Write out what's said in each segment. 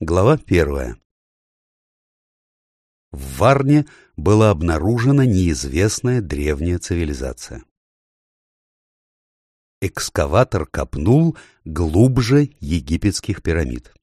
Глава первая. В Варне была обнаружена неизвестная древняя цивилизация. Экскаватор копнул глубже египетских пирамид.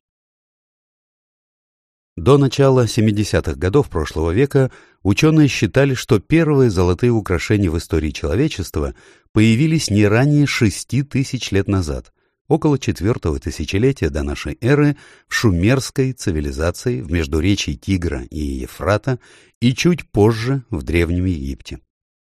До начала 70-х годов прошлого века ученые считали, что первые золотые украшения в истории человечества появились не ранее 6 тысяч лет назад, около четвертого тысячелетия до нашей эры в шумерской цивилизации в междуречии Тигра и Ефрата и чуть позже в Древнем Египте.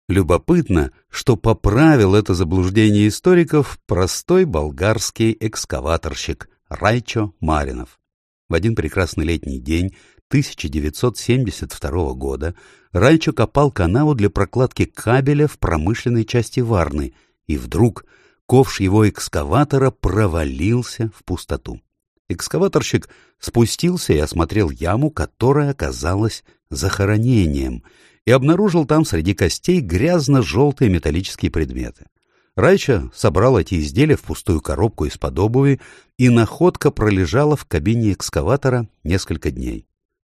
Любопытно, что поправил это заблуждение историков простой болгарский экскаваторщик Райчо Маринов. В один прекрасный летний день 1972 года Райчо копал канаву для прокладки кабеля в промышленной части Варны, и вдруг ковш его экскаватора провалился в пустоту. Экскаваторщик спустился и осмотрел яму, которая оказалась захоронением, и обнаружил там среди костей грязно-желтые металлические предметы. Райча собрал эти изделия в пустую коробку из-под обуви, и находка пролежала в кабине экскаватора несколько дней.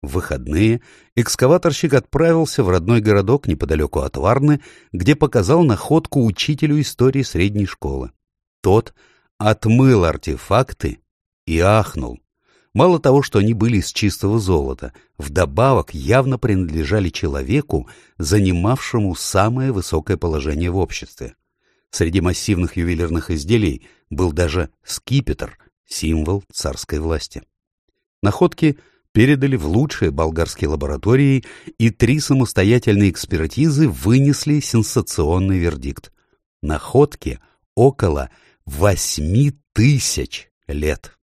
В выходные экскаваторщик отправился в родной городок неподалеку от Варны, где показал находку учителю истории средней школы. Тот отмыл артефакты и ахнул. Мало того, что они были из чистого золота, вдобавок явно принадлежали человеку, занимавшему самое высокое положение в обществе. Среди массивных ювелирных изделий был даже скипетр, символ царской власти. Находки передали в лучшие болгарские лаборатории, и три самостоятельные экспертизы вынесли сенсационный вердикт. Находки около восьми тысяч лет.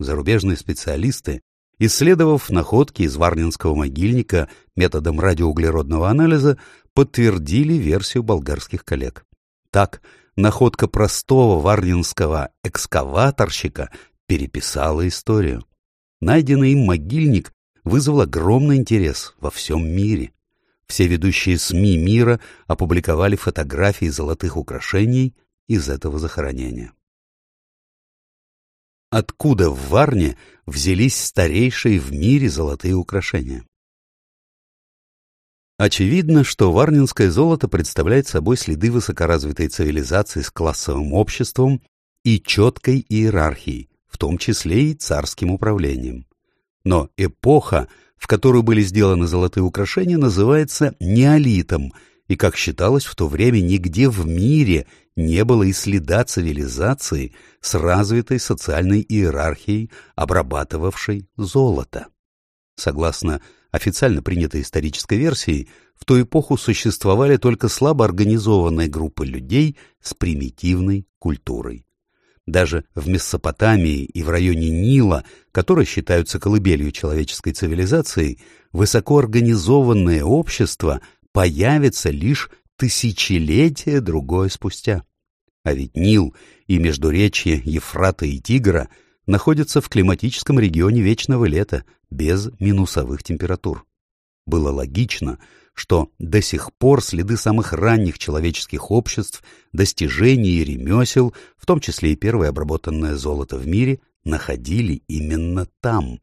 Зарубежные специалисты, исследовав находки из Варнинского могильника методом радиоуглеродного анализа, подтвердили версию болгарских коллег. Так, находка простого варнинского экскаваторщика переписала историю. Найденный им могильник вызвал огромный интерес во всем мире. Все ведущие СМИ мира опубликовали фотографии золотых украшений из этого захоронения. Откуда в Варне взялись старейшие в мире золотые украшения? Очевидно, что варнинское золото представляет собой следы высокоразвитой цивилизации с классовым обществом и четкой иерархией, в том числе и царским управлением. Но эпоха, в которую были сделаны золотые украшения, называется неолитом, и, как считалось в то время, нигде в мире не было и следа цивилизации с развитой социальной иерархией, обрабатывавшей золото. Согласно официально принятой исторической версии, в ту эпоху существовали только слабо организованные группы людей с примитивной культурой. Даже в Месопотамии и в районе Нила, которые считаются колыбелью человеческой цивилизации, высокоорганизованное общество появится лишь тысячелетия другое спустя. А ведь Нил и междуречье Ефрата и Тигра находятся в климатическом регионе вечного лета, без минусовых температур. Было логично, что до сих пор следы самых ранних человеческих обществ, достижений и ремесел, в том числе и первое обработанное золото в мире, находили именно там.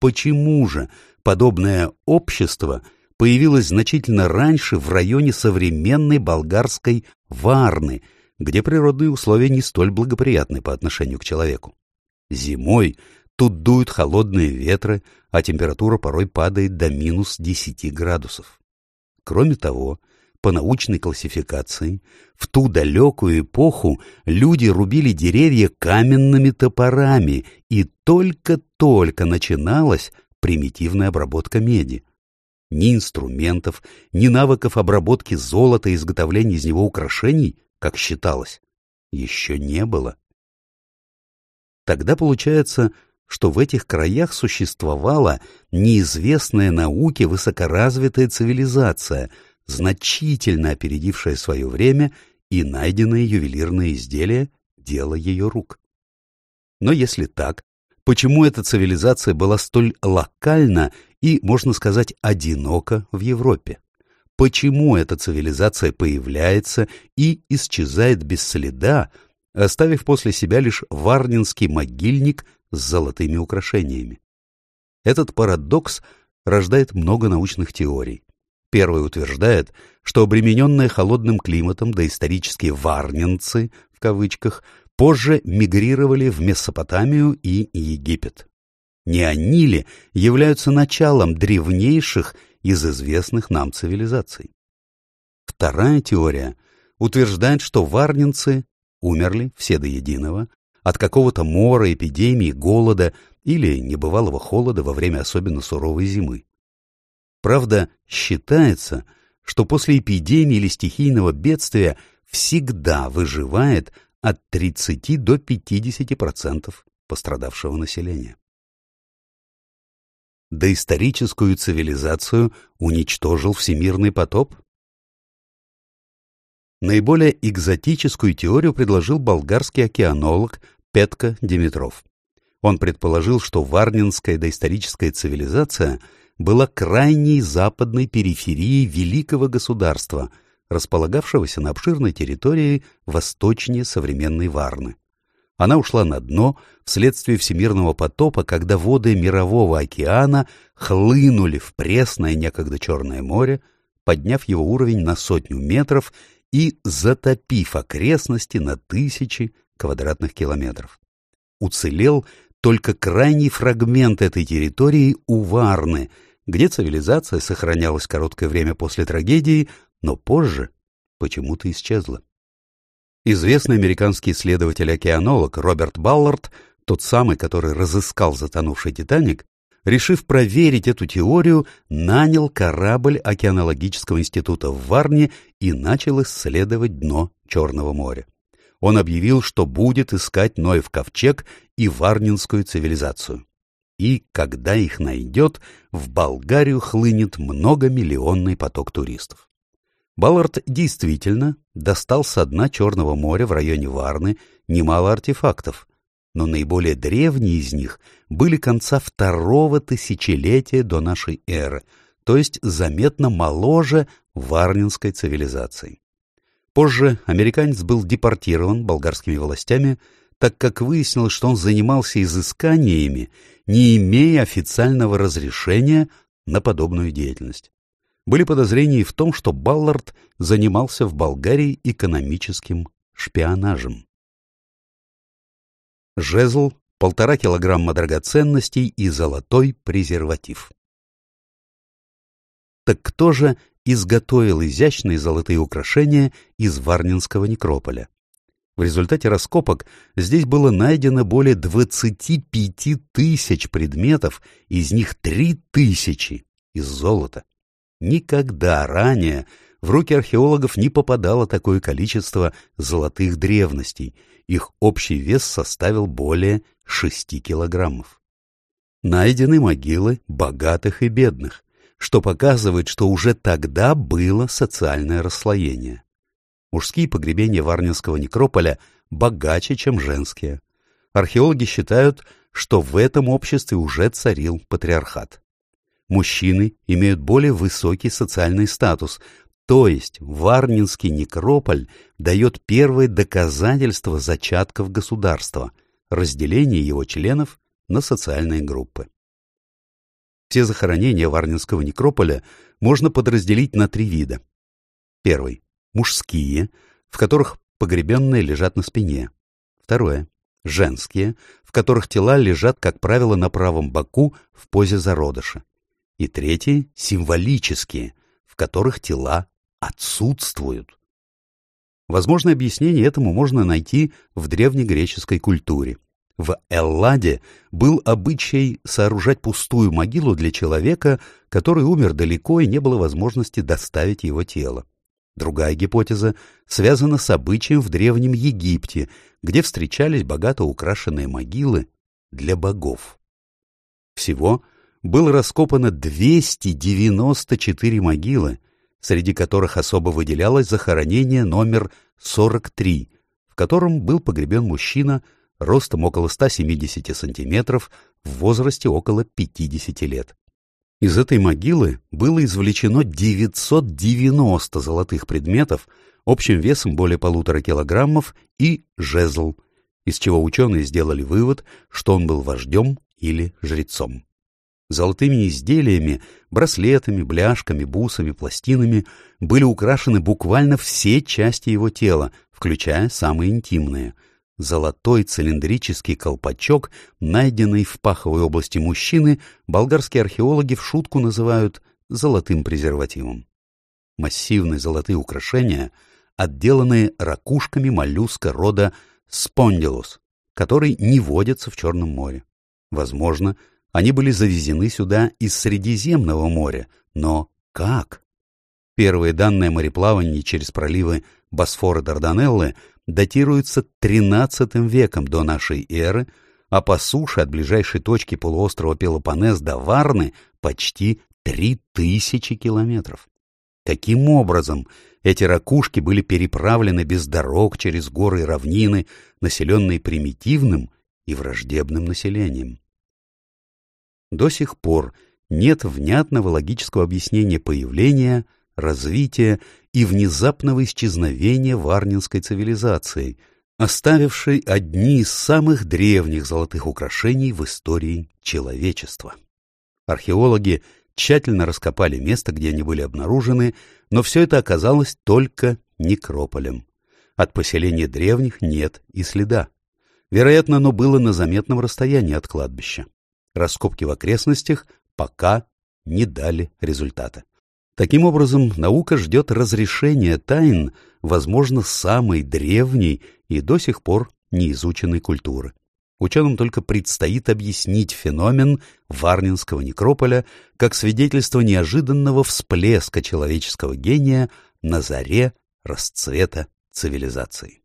Почему же подобное общество появилось значительно раньше в районе современной болгарской Варны, где природные условия не столь благоприятны по отношению к человеку? Зимой тут дуют холодные ветры, а температура порой падает до минус 10 градусов. Кроме того, по научной классификации, в ту далекую эпоху люди рубили деревья каменными топорами, и только-только начиналась примитивная обработка меди. Ни инструментов, ни навыков обработки золота и изготовления из него украшений, как считалось, еще не было. Тогда получается, что в этих краях существовала неизвестная науке высокоразвитая цивилизация, значительно опередившая свое время, и найденные ювелирные изделия — дело ее рук. Но если так, почему эта цивилизация была столь локальна и, можно сказать, одинока в Европе? Почему эта цивилизация появляется и исчезает без следа, оставив после себя лишь варнинский могильник с золотыми украшениями. Этот парадокс рождает много научных теорий. Первый утверждает, что обремененные холодным климатом доисторические «варненцы» в кавычках позже мигрировали в Месопотамию и Египет. Не они ли являются началом древнейших из известных нам цивилизаций? Вторая теория утверждает, что варненцы умерли все до единого от какого-то мора, эпидемии, голода или небывалого холода во время особенно суровой зимы. Правда, считается, что после эпидемии или стихийного бедствия всегда выживает от 30 до 50% пострадавшего населения. Доисторическую цивилизацию уничтожил всемирный потоп? Наиболее экзотическую теорию предложил болгарский океанолог Петка Димитров. Он предположил, что варнинская доисторическая цивилизация была крайней западной периферией великого государства, располагавшегося на обширной территории восточнее современной Варны. Она ушла на дно вследствие всемирного потопа, когда воды Мирового океана хлынули в пресное некогда Черное море, подняв его уровень на сотню метров и затопив окрестности на тысячи квадратных километров. Уцелел только крайний фрагмент этой территории у Варны, где цивилизация сохранялась короткое время после трагедии, но позже почему-то исчезла. Известный американский исследователь-океанолог Роберт Баллард, тот самый, который разыскал затонувший «Титаник», решив проверить эту теорию, нанял корабль океанологического института в Варне и начал исследовать дно Черного моря он объявил, что будет искать Ноев ковчег и варнинскую цивилизацию. И, когда их найдет, в Болгарию хлынет многомиллионный поток туристов. Баллард действительно достал со дна Черного моря в районе Варны немало артефактов, но наиболее древние из них были конца второго тысячелетия до нашей эры, то есть заметно моложе варнинской цивилизации. Позже американец был депортирован болгарскими властями, так как выяснилось, что он занимался изысканиями, не имея официального разрешения на подобную деятельность. Были подозрения в том, что Баллард занимался в Болгарии экономическим шпионажем. Жезл, полтора килограмма драгоценностей и золотой презерватив. Так кто же изготовил изящные золотые украшения из Варнинского некрополя. В результате раскопок здесь было найдено более 25 тысяч предметов, из них 3 тысячи из золота. Никогда ранее в руки археологов не попадало такое количество золотых древностей, их общий вес составил более 6 килограммов. Найдены могилы богатых и бедных, что показывает, что уже тогда было социальное расслоение. Мужские погребения Варнинского некрополя богаче, чем женские. Археологи считают, что в этом обществе уже царил патриархат. Мужчины имеют более высокий социальный статус, то есть Варнинский некрополь дает первое доказательство зачатков государства, разделение его членов на социальные группы. Все захоронения Варнинского некрополя можно подразделить на три вида. Первый – мужские, в которых погребенные лежат на спине. Второе – женские, в которых тела лежат, как правило, на правом боку в позе зародыша. И третий – символические, в которых тела отсутствуют. Возможное объяснение этому можно найти в древнегреческой культуре. В Элладе был обычай сооружать пустую могилу для человека, который умер далеко и не было возможности доставить его тело. Другая гипотеза связана с обычаем в Древнем Египте, где встречались богато украшенные могилы для богов. Всего было раскопано 294 могилы, среди которых особо выделялось захоронение номер 43, в котором был погребен мужчина – ростом около 170 сантиметров, в возрасте около 50 лет. Из этой могилы было извлечено 990 золотых предметов, общим весом более полутора килограммов, и жезл, из чего ученые сделали вывод, что он был вождем или жрецом. Золотыми изделиями, браслетами, бляшками, бусами, пластинами были украшены буквально все части его тела, включая самые интимные. Золотой цилиндрический колпачок, найденный в паховой области мужчины, болгарские археологи в шутку называют «золотым презервативом». Массивные золотые украшения, отделанные ракушками моллюска рода спондилус, который не водится в Черном море. Возможно, они были завезены сюда из Средиземного моря, но как? Первые данные мореплавания через проливы Босфора Дарданеллы датируются XIII веком до нашей эры, а по суше от ближайшей точки полуострова Пелопоннес до Варны почти 3000 километров. Каким образом эти ракушки были переправлены без дорог через горы и равнины, населенные примитивным и враждебным населением? До сих пор нет внятного логического объяснения появления, развития и внезапного исчезновения варнинской цивилизации, оставившей одни из самых древних золотых украшений в истории человечества. Археологи тщательно раскопали место, где они были обнаружены, но все это оказалось только некрополем. От поселения древних нет и следа. Вероятно, оно было на заметном расстоянии от кладбища. Раскопки в окрестностях пока не дали результата. Таким образом, наука ждет разрешения тайн, возможно, самой древней и до сих пор неизученной культуры. Ученым только предстоит объяснить феномен Варнинского некрополя как свидетельство неожиданного всплеска человеческого гения на заре расцвета цивилизации.